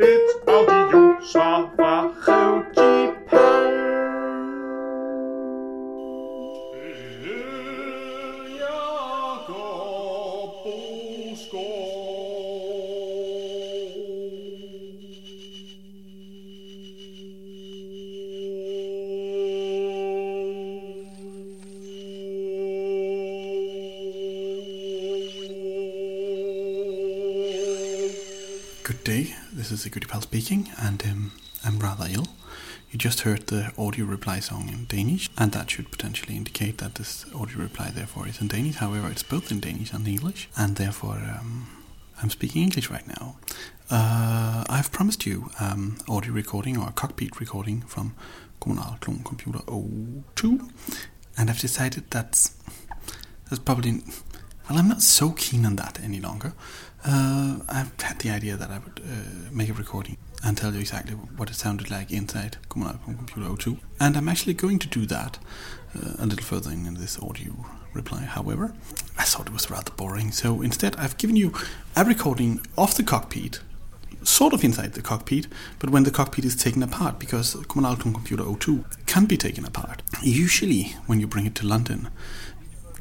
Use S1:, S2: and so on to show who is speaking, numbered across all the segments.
S1: Et
S2: and um, I'm rather ill. You just heard the audio reply song in Danish, and that should potentially indicate that this audio reply, therefore, is in Danish. However, it's both in Danish and English, and therefore, um, I'm speaking English right now. Uh, I've promised you um, audio recording or a cockpit recording from Kommunal Klon Computer 02, and I've decided that's that's probably well, I'm not so keen on that any longer. Uh, I've had the idea that I would uh, make a recording and tell you exactly what it sounded like inside Kommunal Computer 02. And I'm actually going to do that uh, a little further in, this audio reply. However, I thought it was rather boring, so instead I've given you a recording of the cockpit, sort of inside the cockpit, but when the cockpit is taken apart, because Kommunal Computer 02 can be taken apart. Usually, when you bring it to London,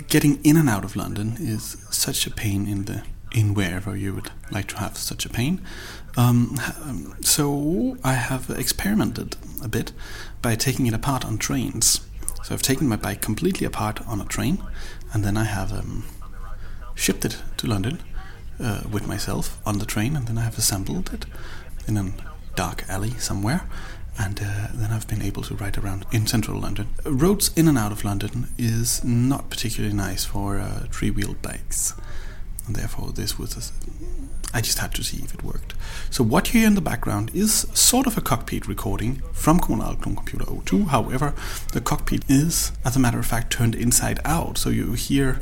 S2: getting in and out of London is such a pain in the in wherever you would like to have such a pain. Um, um, so I have experimented a bit by taking it apart on trains. So I've taken my bike completely apart on a train, and then I have um, shipped it to London uh, with myself on the train, and then I have assembled it in a dark alley somewhere. And uh, then I've been able to ride around in central London. Roads in and out of London is not particularly nice for uh, three-wheeled bikes, and therefore this was. A, I just had to see if it worked. So what you hear in the background is sort of a cockpit recording from Kommunal Klon Computer 02. However, the cockpit is, as a matter of fact, turned inside out. So you hear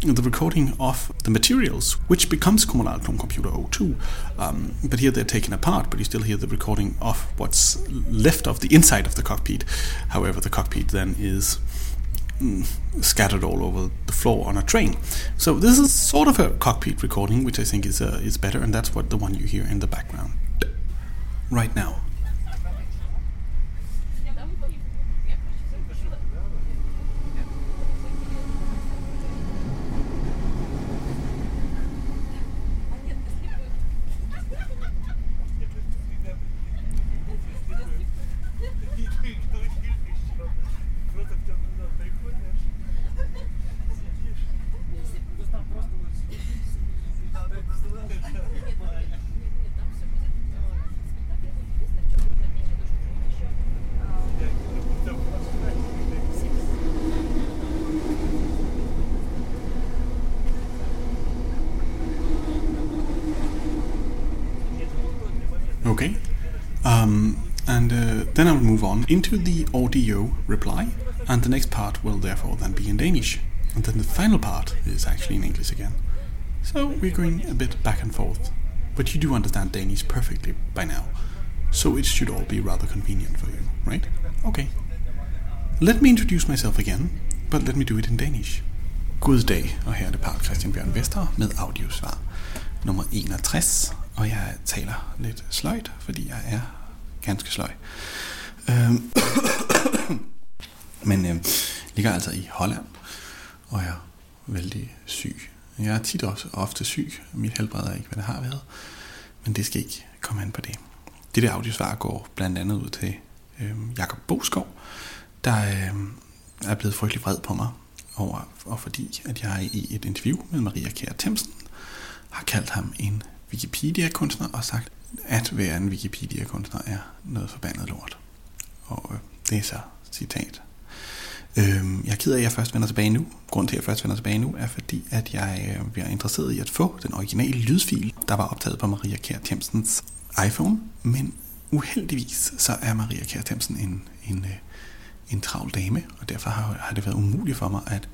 S2: the recording of the materials, which becomes Kommunal Klon Computer 02. Um, but here they're taken apart, but you still hear the recording of what's left of the inside of the cockpit. However, the cockpit then is scattered all over the floor on a train. So this is sort of a cockpit recording, which I think is uh, is better, and that's what the one you hear in the background right now. Okay. Um, and uh, then I'll into the audio reply, and the next part will therefore then be in Danish. And then the final part is actually in English again. So we're going a bit back and forth. But you do understand Danish perfectly by now, so it should all be rather convenient for you, right? Okay. Let me introduce myself again, but let me do it in Danish. God og her er det Paul Christian Bjørn Vester med audiosvar nummer 61, og jeg taler lidt sløjt, fordi jeg er ganske sløj. Øhm, Men øh, ligger altså i Holland, og jeg er vældig syg. Jeg er tit også ofte syg. Mit helbred er ikke, hvad det har været. Men det skal ikke komme an på det. Det der audiosvar går blandt andet ud til øh, Jakob Boskov, der øh, er blevet frygtelig vred på mig over, og fordi at jeg i et interview med Maria Kjær Themsen har kaldt ham en Wikipedia-kunstner og sagt, at være en Wikipedia-kunstner er noget forbandet lort. Og øh, det er så citat. Øh, jeg er ked af, at jeg først vender tilbage nu. Grunden til, at jeg først vender tilbage nu, er fordi, at jeg øh, bliver interesseret i at få den originale lydfil, der var optaget på Maria Kjær Themsens iPhone. Men uheldigvis, så er Maria Kjær Themsen en, en, øh, en travl dame, og derfor har, har det været umuligt for mig at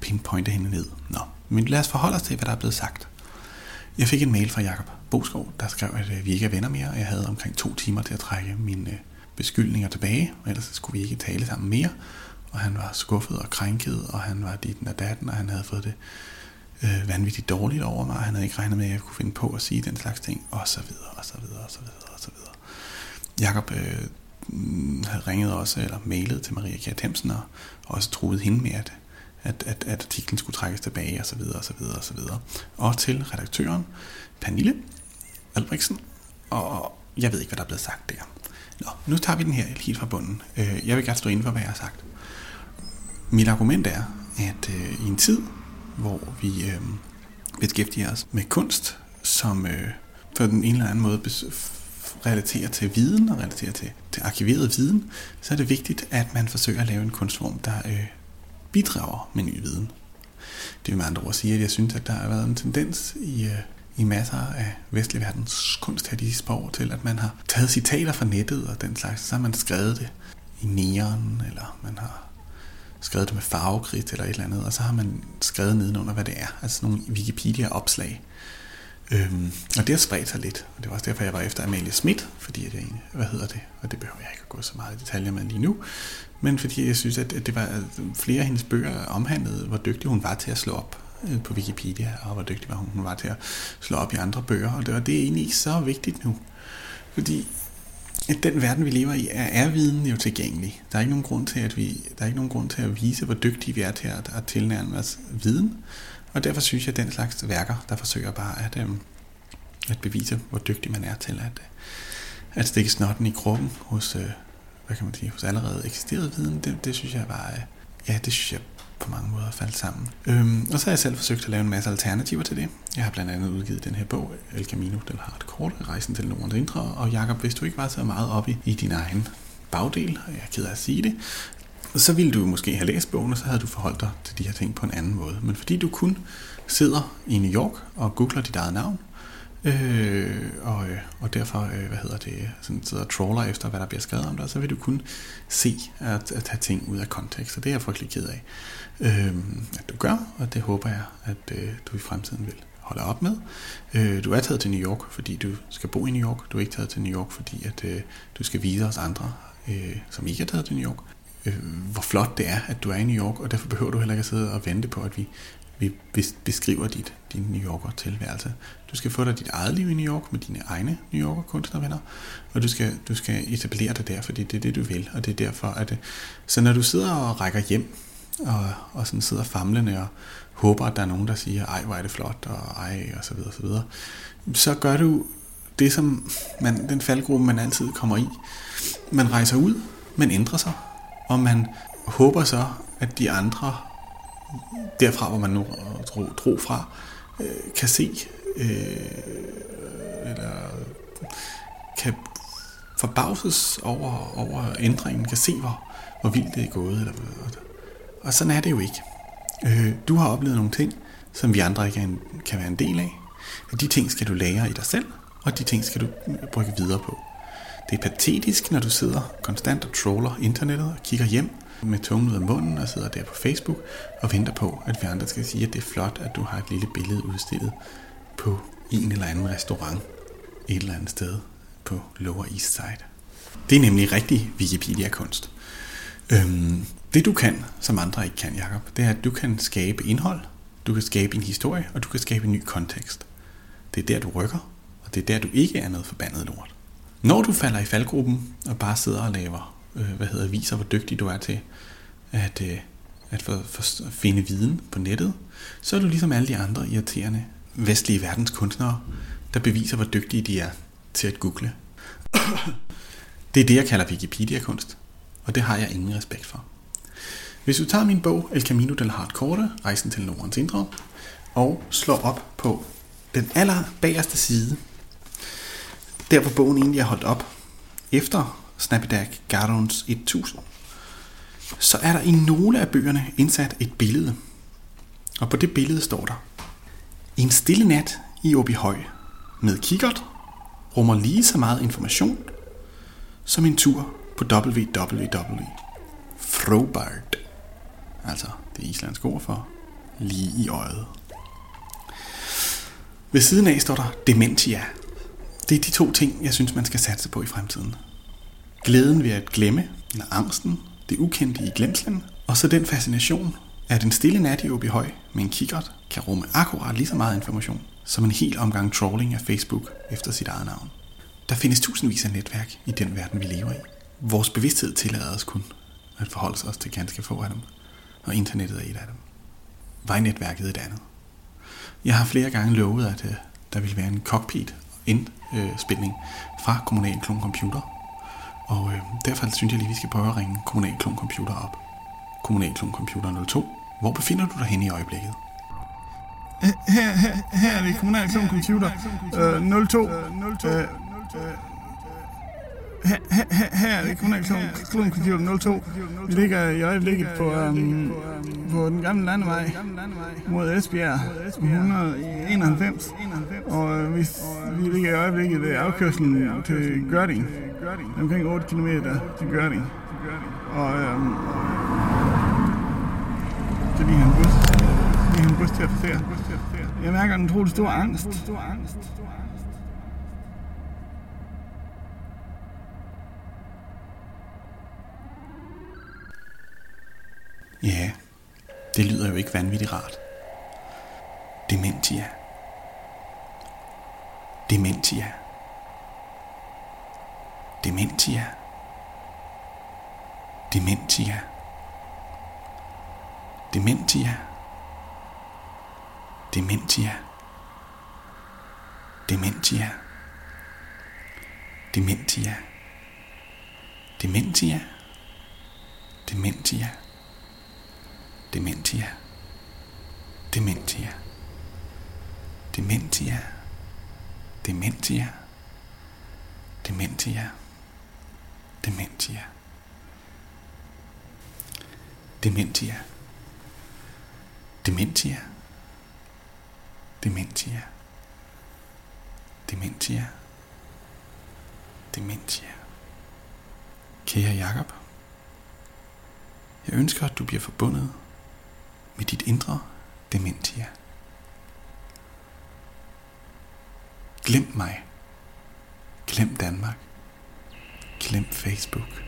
S2: pinpointe hende ned. Nå, men lad os forholde os til, hvad der er blevet sagt. Jeg fik en mail fra Jakob Boskov, der skrev, at øh, vi ikke er venner mere, og jeg havde omkring to timer til at trække min øh, beskyldninger tilbage, og ellers skulle vi ikke tale sammen mere. Og han var skuffet og krænket, og han var dit og datten, og han havde fået det øh, vanvittigt dårligt over mig. Han havde ikke regnet med, at jeg kunne finde på at sige den slags ting, og så videre, og så videre, og så videre, og så videre. Jakob øh, mm, havde ringet også, eller mailet til Maria Kjær Themsen, og også troede hende med, at, at, at, at artiklen skulle trækkes tilbage, og så videre, og så videre, og så videre. Og til redaktøren, Pernille Albrechtsen, og jeg ved ikke, hvad der er blevet sagt der. Nå, nu tager vi den her helt fra bunden. Øh, jeg vil gerne stå inden for, hvad jeg har sagt. Mit argument er, at øh, i en tid, hvor vi øh, beskæftiger os med kunst, som øh, på den ene eller anden måde relaterer til viden og relaterer til, til arkiveret viden, så er det vigtigt, at man forsøger at lave en kunstform, der øh, bidrager med ny viden. Det vil med andre ord sige, at jeg synes, at der har været en tendens i, øh, i masser af vestlig verdens kunst her de sidste år til, at man har taget citater fra nettet og den slags, så har man skrevet det i neon, eller man har skrevet det med farvekridt eller et eller andet, og så har man skrevet nedenunder, hvad det er. Altså nogle Wikipedia-opslag. Øhm, og det har spredt sig lidt, og det var også derfor, jeg var efter Amalie Schmidt, fordi at jeg, hvad hedder det, og det behøver jeg ikke at gå så meget i detaljer med lige nu, men fordi jeg synes, at det var at flere af hendes bøger omhandlede, hvor dygtig hun var til at slå op Øh, på Wikipedia, og hvor dygtig var hun, hun var til at slå op i andre bøger, og det, og det er egentlig ikke så vigtigt nu, fordi at den verden, vi lever i, er, er viden jo tilgængelig. Der er ikke nogen grund til, at vi, der er ikke nogen grund til at vise, hvor dygtige vi er til at, at tilnærme os viden. Og derfor synes jeg, at den slags værker, der forsøger bare at, øhm, at bevise, hvor dygtig man er til at, at stikke snotten i kroppen hos, øh, hvad kan man sige, hos allerede eksisterende viden, det, det synes jeg bare, øh, ja, det synes jeg på mange måder faldt sammen. Øhm, og så har jeg selv forsøgt at lave en masse alternativer til det. Jeg har blandt andet udgivet den her bog, El Camino del Hardcore, Rejsen til Nordens Indre. Og Jakob, hvis du ikke var så meget op i, i din egen bagdel, og jeg er ked af at sige det, så ville du måske have læst bogen, og så havde du forholdt dig til de her ting på en anden måde. Men fordi du kun sidder i New York og googler dit eget navn, øh, og, øh, og derfor, øh, hvad hedder det, sådan sidder og trawler efter, hvad der bliver skrevet om dig, så vil du kun se at, at tage ting ud af kontekst, og det er jeg frygtelig ked af, øh, at du gør, og det håber jeg, at øh, du i fremtiden vil holde op med. Øh, du er taget til New York, fordi du skal bo i New York. Du er ikke taget til New York, fordi at øh, du skal vise os andre, øh, som ikke er taget til New York, øh, hvor flot det er, at du er i New York, og derfor behøver du heller ikke at sidde og vente på, at vi, vi beskriver dit, din New Yorker tilværelse. Du skal få dig dit eget liv i New York med dine egne New Yorker kunstnervenner, og du skal, du skal etablere dig der, fordi det er det, du vil, og det er derfor, at øh, så når du sidder og rækker hjem, og, og sådan sidder famlende og håber, at der er nogen, der siger, ej, hvor er det flot, og ej, og så videre, og så videre, så gør du det, som man, den faldgruppe, man altid kommer i. Man rejser ud, man ændrer sig, og man håber så, at de andre, derfra hvor man nu drog, drog fra, øh, kan se, øh, eller kan forbavses over, over ændringen, kan se, hvor, hvor vildt det er gået. Eller, og sådan er det jo ikke. Øh, du har oplevet nogle ting, som vi andre ikke kan være en del af. De ting skal du lære i dig selv, og de ting skal du bruge videre på. Det er patetisk, når du sidder konstant og troller internettet og kigger hjem med tungen ud af munden og sidder der på Facebook og venter på, at vi andre skal sige, at det er flot, at du har et lille billede udstillet på en eller anden restaurant et eller andet sted på Lower East Side. Det er nemlig rigtig Wikipedia-kunst. Øhm, det du kan, som andre ikke kan, Jacob, det er, at du kan skabe indhold, du kan skabe en historie, og du kan skabe en ny kontekst. Det er der, du rykker, og det er der, du ikke er noget forbandet lort. Når du falder i faldgruppen og bare sidder og laver, øh, hvad hedder, viser, hvor dygtig du er til at, øh, at for, for, finde viden på nettet, så er du ligesom alle de andre irriterende vestlige verdenskunstnere, der beviser, hvor dygtige de er til at google. det er det, jeg kalder Wikipedia-kunst, og det har jeg ingen respekt for. Hvis du tager min bog El Camino del Hardcore, Rejsen til Nordens Indre, og slår op på den aller bagerste side, der hvor bogen egentlig er holdt op, efter Snappedag Gardons 1000, så er der i nogle af bøgerne indsat et billede. Og på det billede står der, En stille nat i Åbyhøj med kikkert rummer lige så meget information som en tur på www. Frobart. Altså det islandske ord for lige i øjet. Ved siden af står der Dementia. Det er de to ting, jeg synes, man skal satse på i fremtiden. Glæden ved at glemme, eller angsten, det ukendte i glemslen, og så den fascination at en stille nat i Åbyhøj med en kikkert kan rumme akkurat lige så meget information som en hel omgang trawling af Facebook efter sit eget navn. Der findes tusindvis af netværk i den verden, vi lever i. Vores bevidsthed tillader os kun at forholde os til ganske få af dem, og internettet er et af dem. Vejnetværket et andet. Jeg har flere gange lovet, at øh, der vil være en cockpit indspilning fra Kommunal Klon Computer, og øh, derfor synes jeg lige, vi skal prøve at ringe Kommunal Klon Computer op. Kommunal Klon Computer 02. Hvor befinder du dig henne i øjeblikket?
S3: Her, her, her er det kommunal klon computer øh, 02. Øh, her, her, her- her i det kommunal 02. Vi ligger i øjeblikket på, um, på den gamle landevej mod Esbjerg 191. Og øh, vi, vi ligger i øjeblikket ved afkørselen til Gørding. Omkring 8 km til Gørding. Og øhm, um, det ligner en bus. Det ligner en bus til at passere. Jeg mærker en utrolig stor angst.
S2: Ja, det lyder jo ikke vanvittigt rart. Dementia. Dementia. Dementia. Dementia. Dementia. Dementia. Dementia. Dementia. Dementia. Dementia. Dementia. Dementia. Dementia. Dementia. Dementia. Dementia. Dementia. Dementia. Dementia. Dementia. Dementia. Kære Jakob, jeg ønsker, at du bliver forbundet med dit indre dementia. Glem mig. Glem Danmark. Glem Facebook.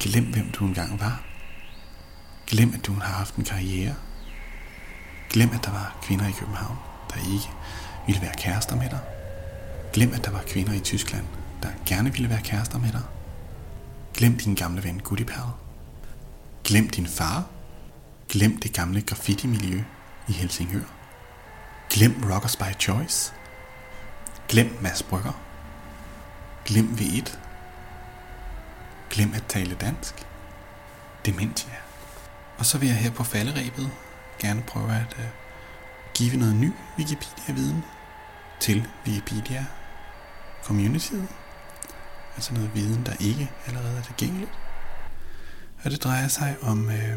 S2: Glem, hvem du engang var. Glem, at du har haft en karriere. Glem, at der var kvinder i København, der ikke ville være kærester med dig. Glem, at der var kvinder i Tyskland, der gerne ville være kærester med dig. Glem din gamle ven Goodipal. Glem din far. Glem det gamle graffiti-miljø i Helsingør. Glem Rockers by Choice. Glem Mads Brygger. Glem V1. Glem at tale dansk. Dementia. Og så vil jeg her på falderæbet gerne prøve at uh, give noget ny Wikipedia-viden til Wikipedia communityet. Altså noget viden, der ikke allerede er tilgængeligt. Og det drejer sig om øh,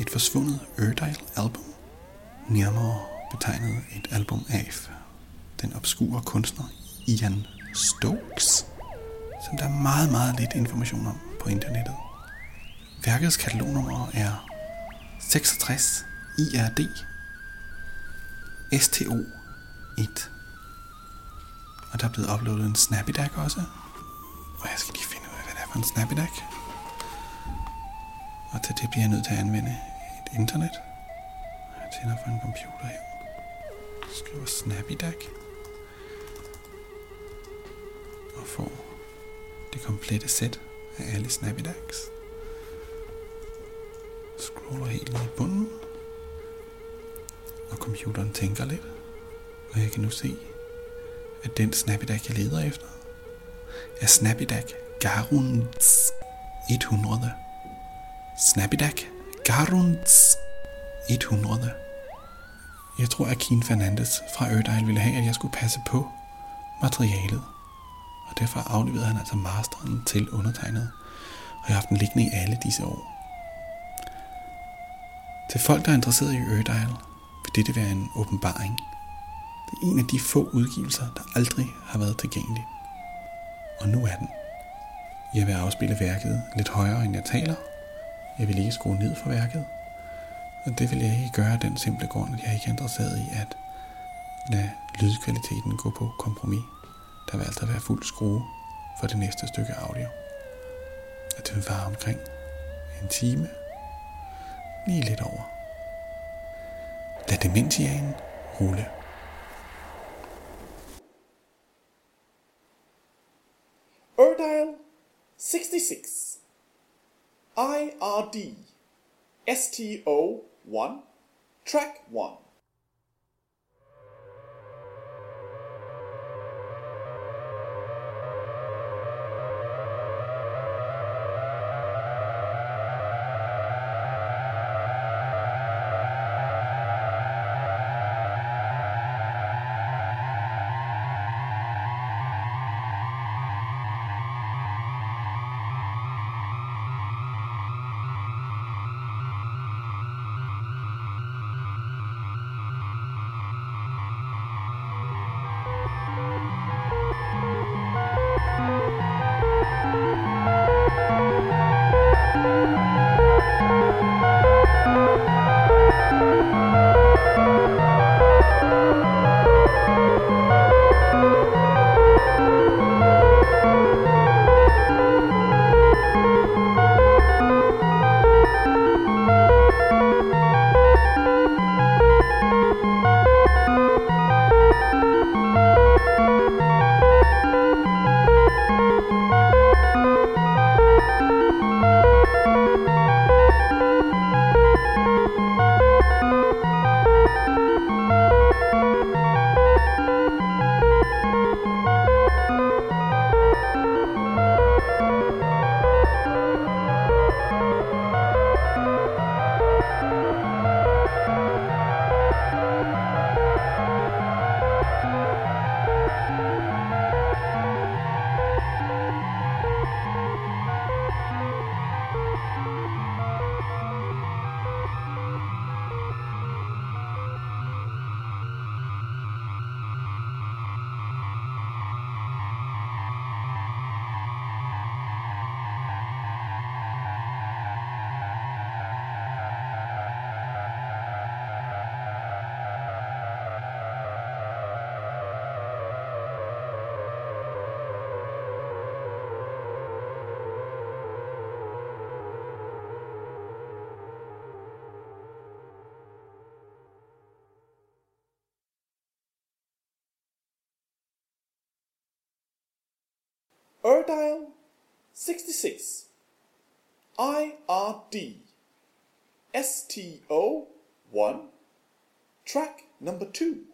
S2: et forsvundet Ørdal-album, Nærmere betegnet et album af den obskure kunstner Ian Stokes, som der er meget, meget lidt information om på internettet. Værkets katalognummer er 66 IRD STO 1. Og der er blevet uploadet en Snappydack også. Og jeg skal lige finde ud af, hvad det er for en Snappydack. Og til det bliver jeg nødt til at anvende et internet. Jeg tænder for en computer her. Skriver Snappydack. Og får det komplette sæt af alle Snappydacks. Scroller helt ned i bunden. Og computeren tænker lidt. Og jeg kan nu se, at den Snappydack, jeg leder efter, er Snappydack Garunds 100. Snappydack Garunds 100. Jeg tror, at Keen Fernandes fra Erdile ville have, at jeg skulle passe på materialet. Og derfor afleverede han altså masteren til undertegnet. Og jeg har haft den liggende i alle disse år. Til folk, der er interesseret i Erdile, vil dette være en åbenbaring. Det er en af de få udgivelser, der aldrig har været tilgængelig. Og nu er den. Jeg vil afspille værket lidt højere, end jeg taler. Jeg vil ikke skrue ned for værket. Og det vil jeg ikke gøre af den simple grund, at jeg ikke er interesseret i at lade lydkvaliteten gå på kompromis. Der vil altså være fuld skrue for det næste stykke audio. Og det vil vare omkring en time. lige lidt over. Lad dementiaen rulle.
S1: Erdal 66. IRD. STO 1. Track 1. Erdile 66. IRD. STO 1. Track number 2.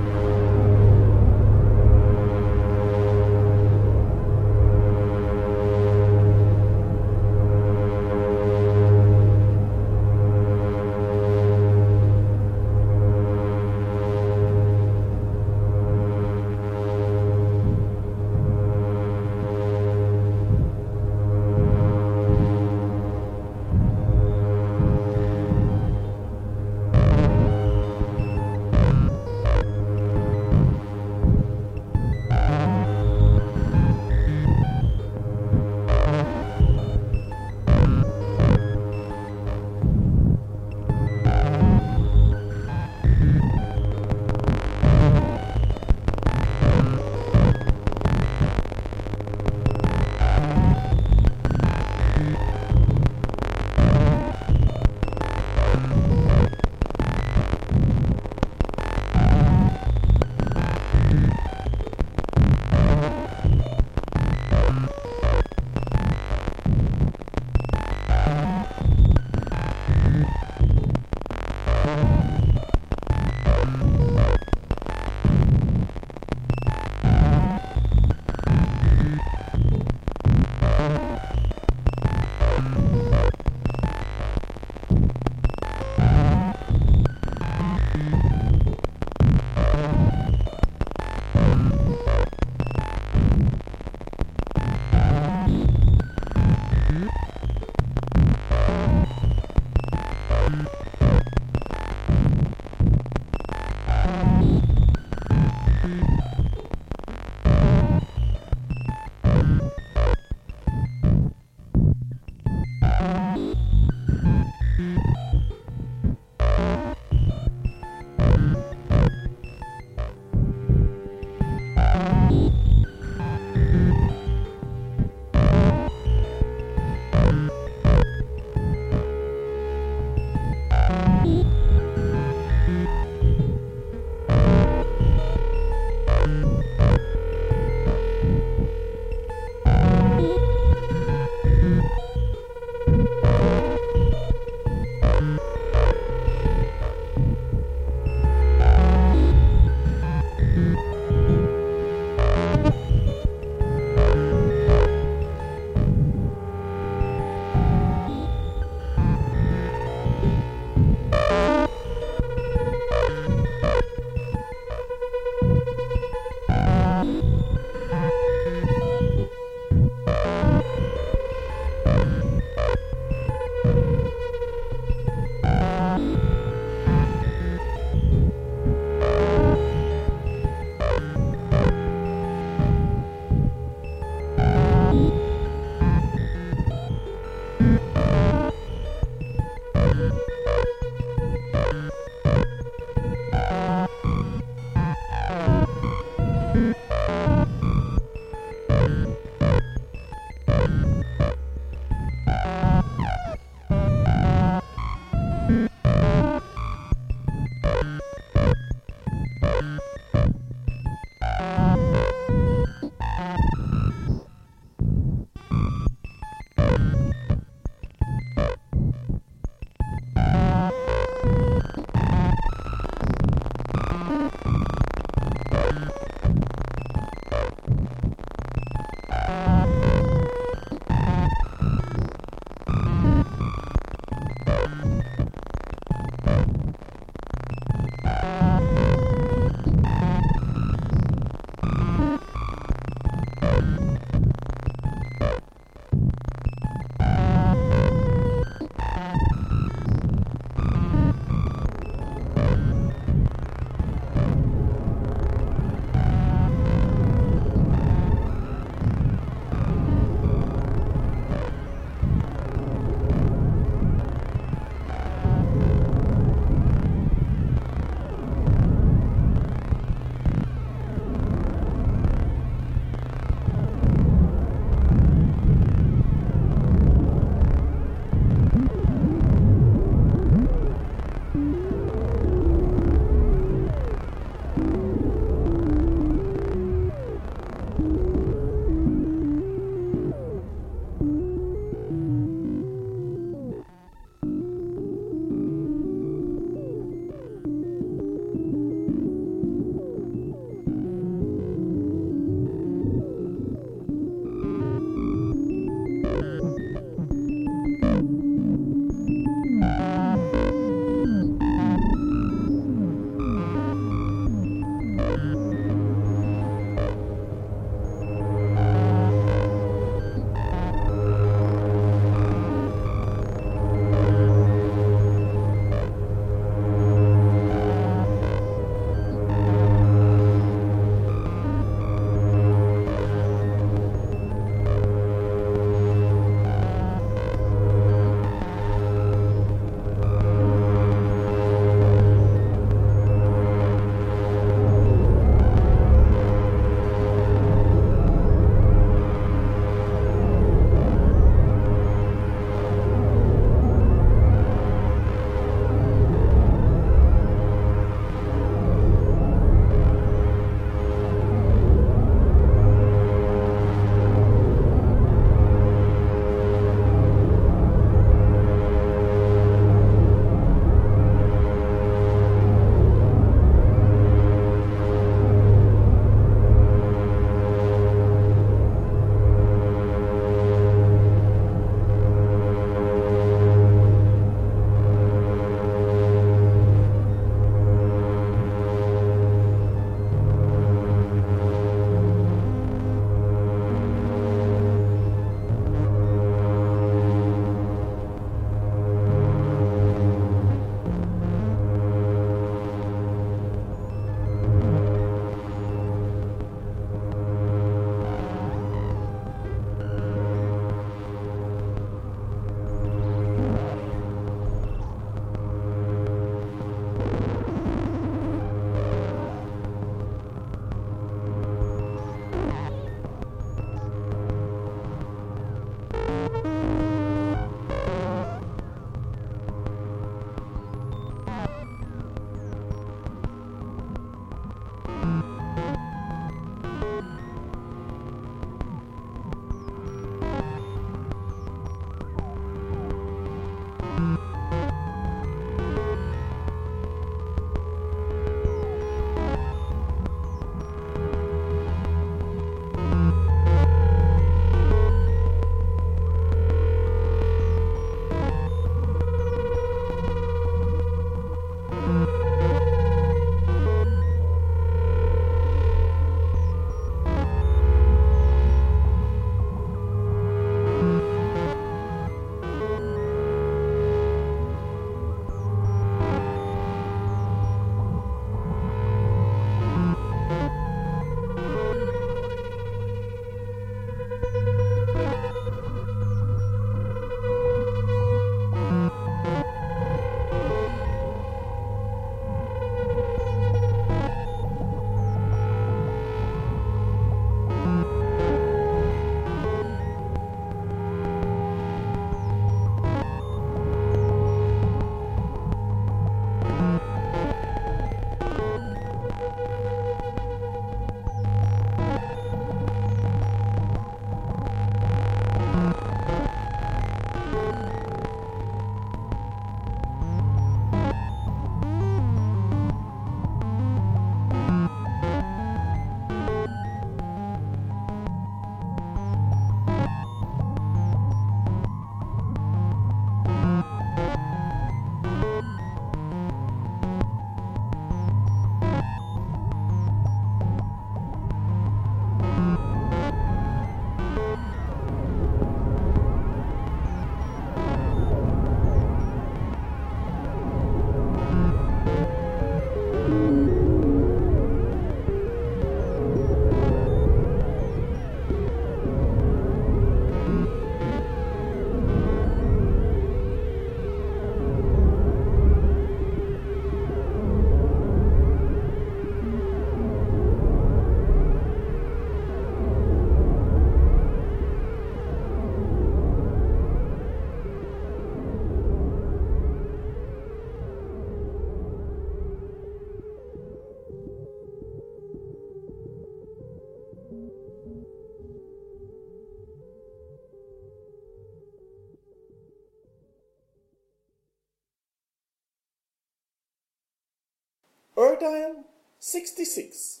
S1: Crocodile 66.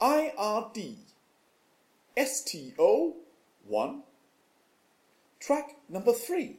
S1: IRD STO 1. Track number 3.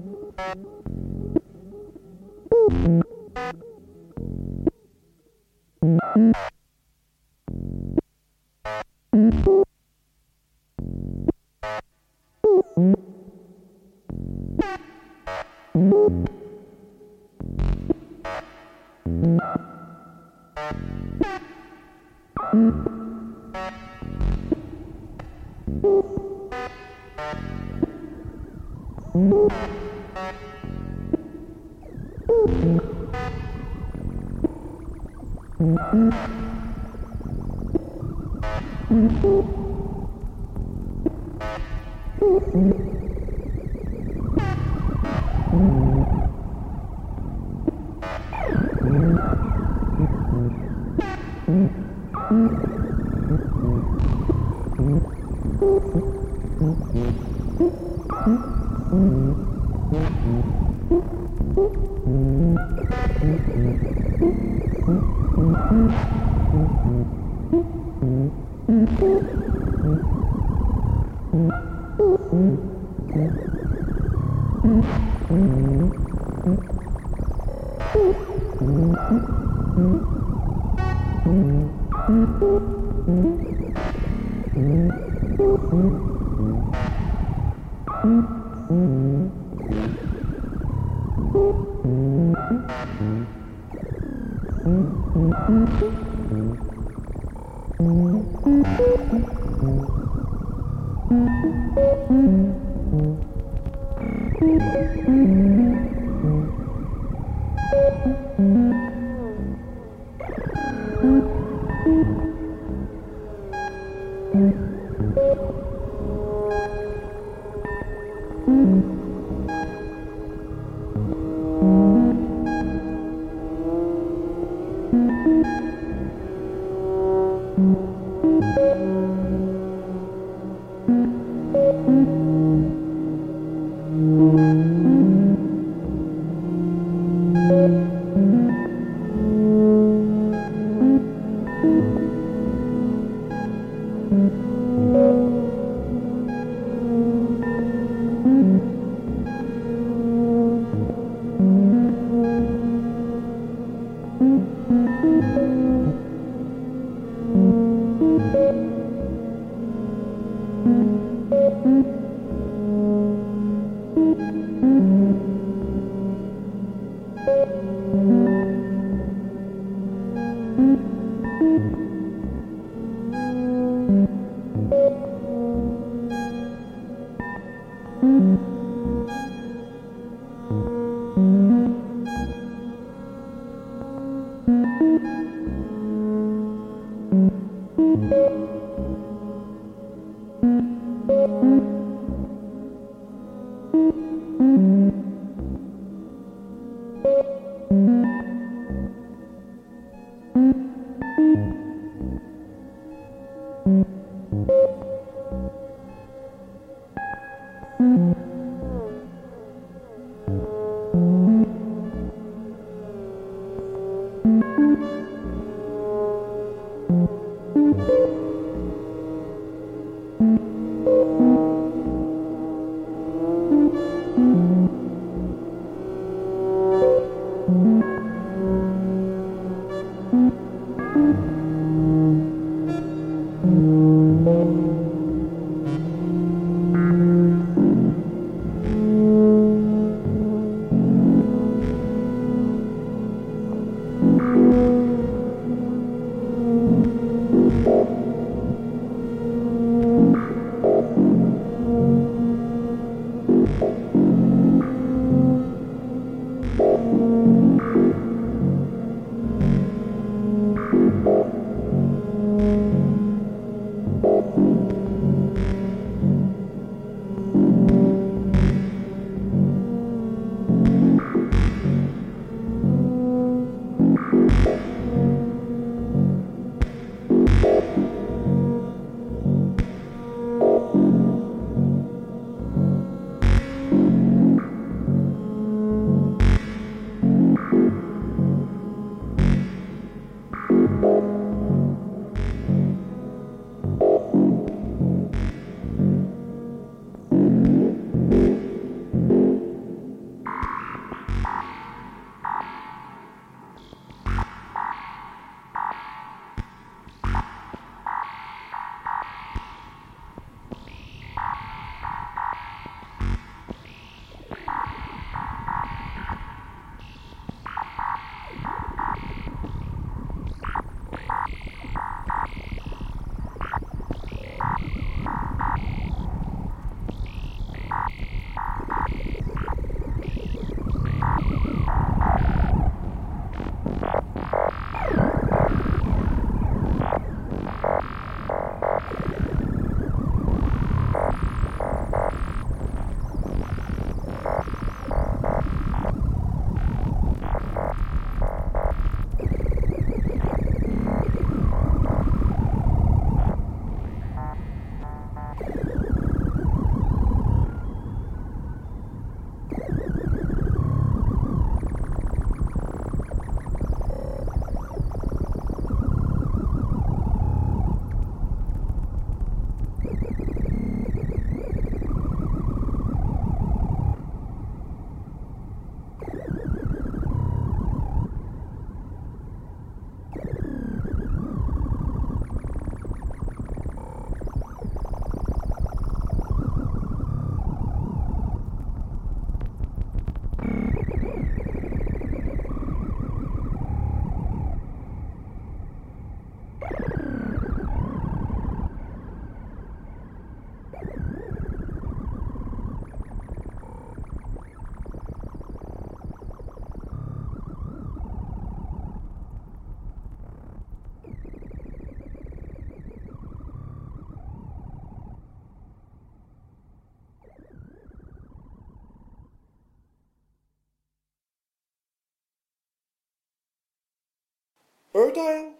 S1: Rodile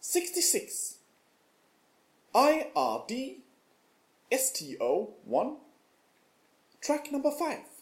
S1: 66 IRD STO 1 Track number 5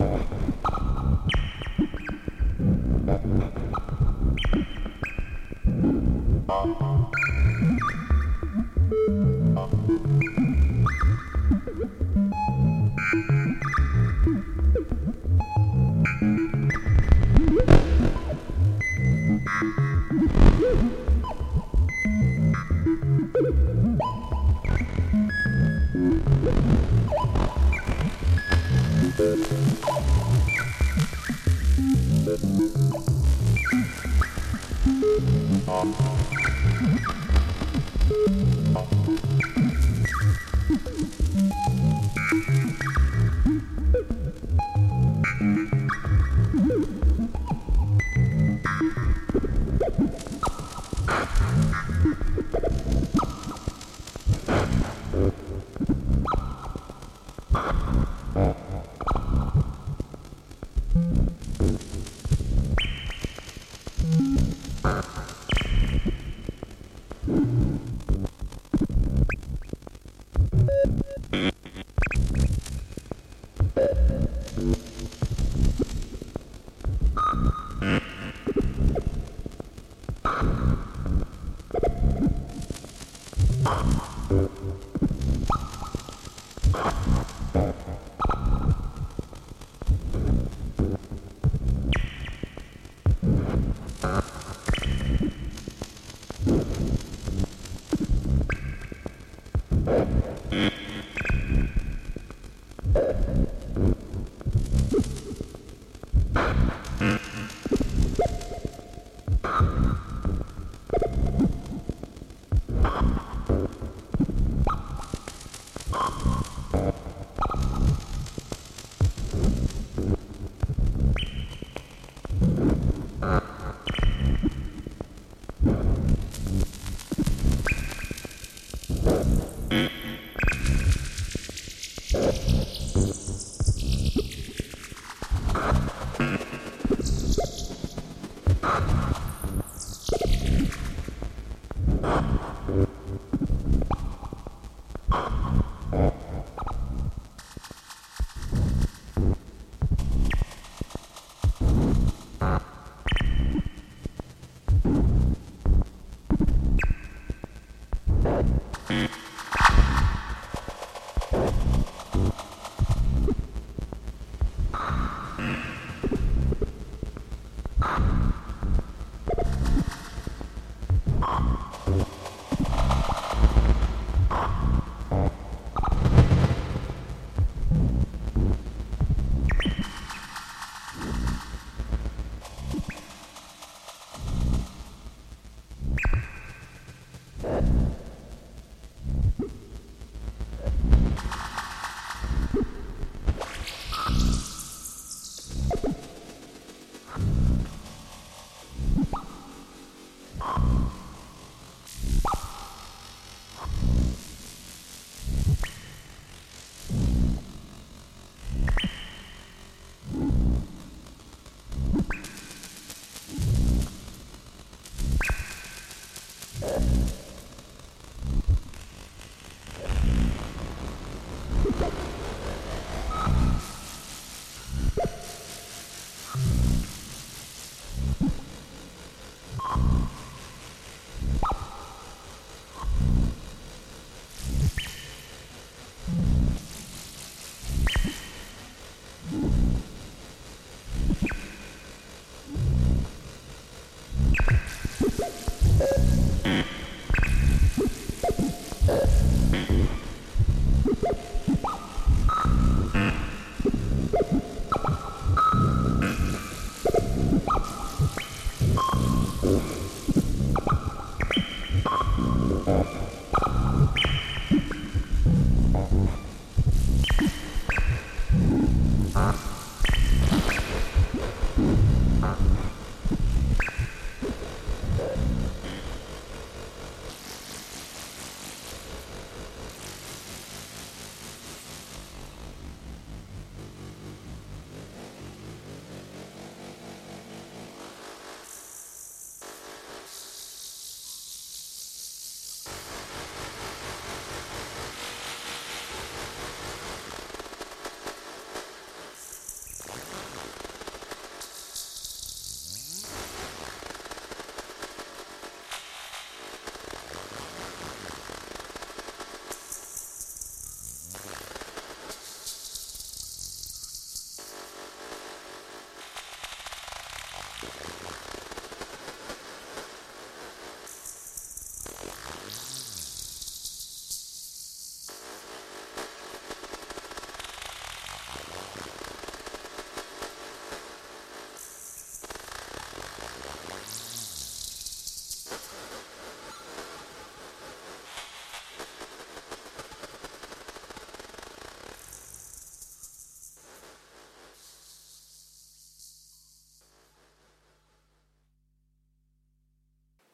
S1: Okay.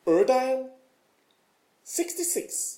S1: Erdile 66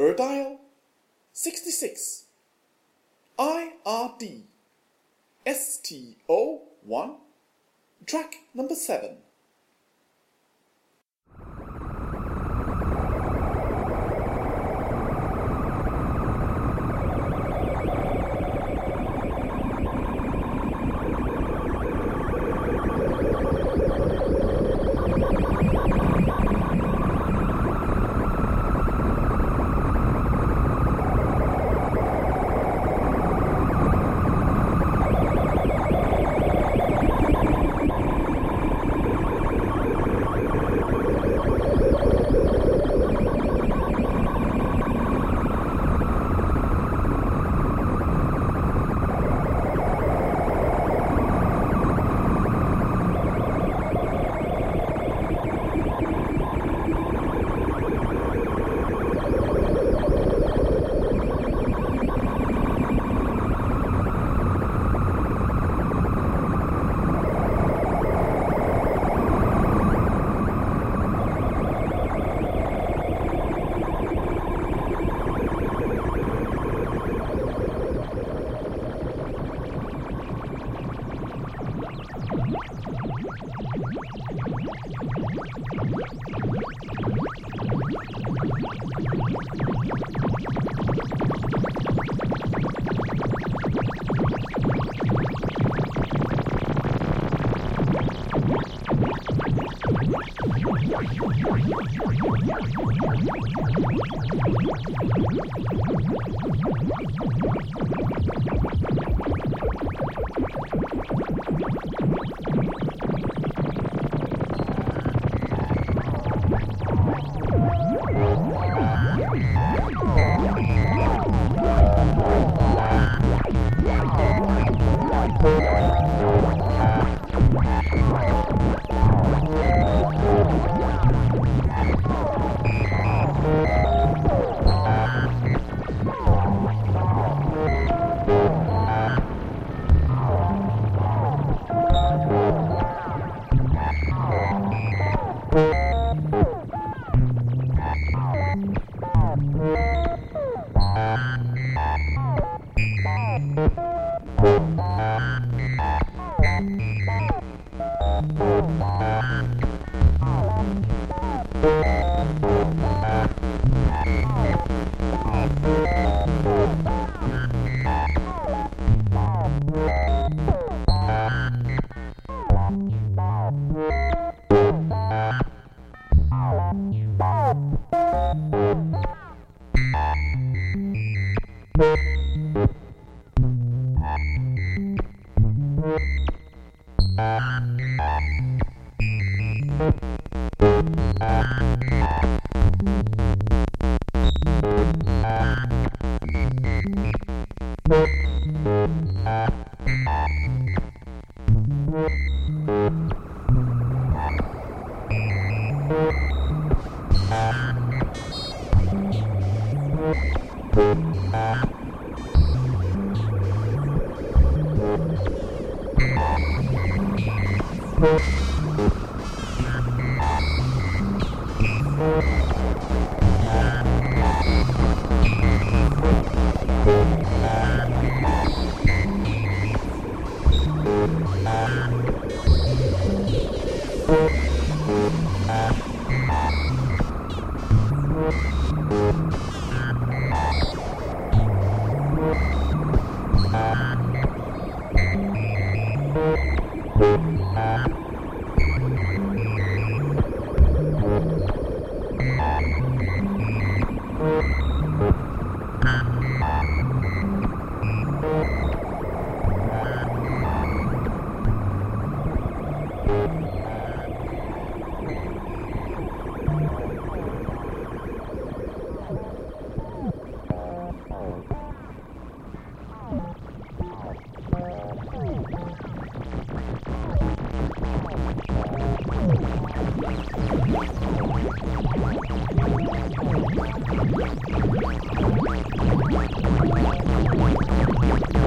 S1: Erdial 66 IRD STO1 Track number 7
S4: Thank you.